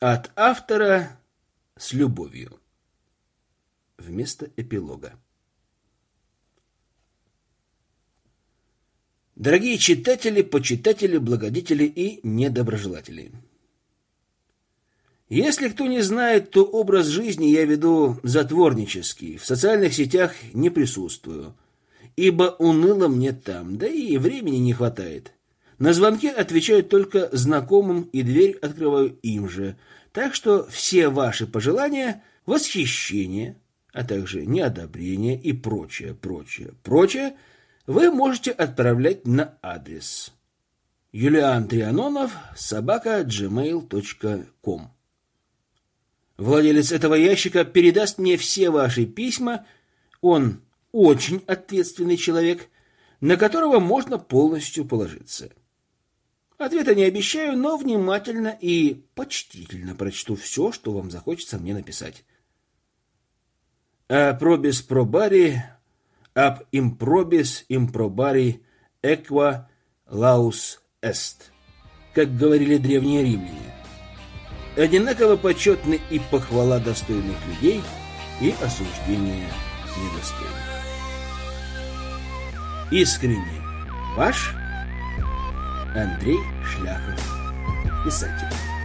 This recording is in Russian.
От автора с любовью. Вместо эпилога. Дорогие читатели, почитатели, благодетели и недоброжелатели. Если кто не знает, то образ жизни я веду затворнический, в социальных сетях не присутствую, ибо уныло мне там, да и времени не хватает. На звонки отвечаю только знакомым и дверь открываю им же, так что все ваши пожелания, восхищение, а также неодобрение и прочее, прочее, прочее – вы можете отправлять на адрес Юлиан Трианонов собака gmail.com. Владелец этого ящика передаст мне все ваши письма. Он очень ответственный человек, на которого можно полностью положиться. Ответа не обещаю, но внимательно и почтительно прочту все, что вам захочется мне написать. А пробис пробари ab improbis improbari equa laus est, как говорили древние римляне. Одинаково почетны и похвала достойных людей, и осуждение недостойных. Искренне ваш Андрей Шляхов, писатель.